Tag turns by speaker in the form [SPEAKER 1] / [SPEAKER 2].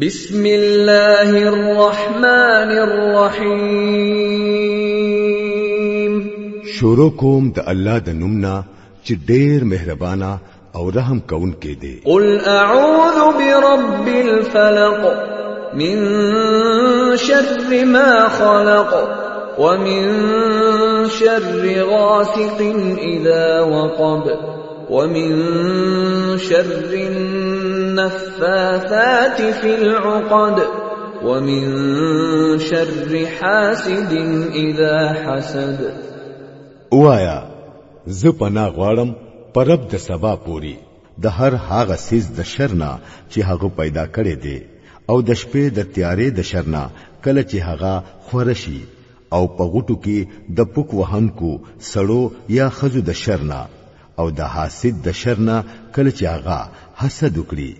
[SPEAKER 1] بسم الله الرحمن الرحيم
[SPEAKER 2] شروع کوم د الله د نمنا چې ډېر مهربانا او رحم کون کې دی
[SPEAKER 1] قل اعوذ برب الفلق من شر ما خلق ومن شر غاسق اذا وقب ومن شر النفاثات في العقد ومن شر حاسد اذا حسد
[SPEAKER 3] وایا زه پنا غواړم پرب د سبا پوری د هر هاغه سیز د شرنا چې هغه پیدا کړي دي او د شپې د تیارې د شرنا کله چې هغه خورشي او په غټو کې د پوک وهن کو سړو یا خزو د شرنا او د حاسد د شر نه کله چې هغه حسد وکړي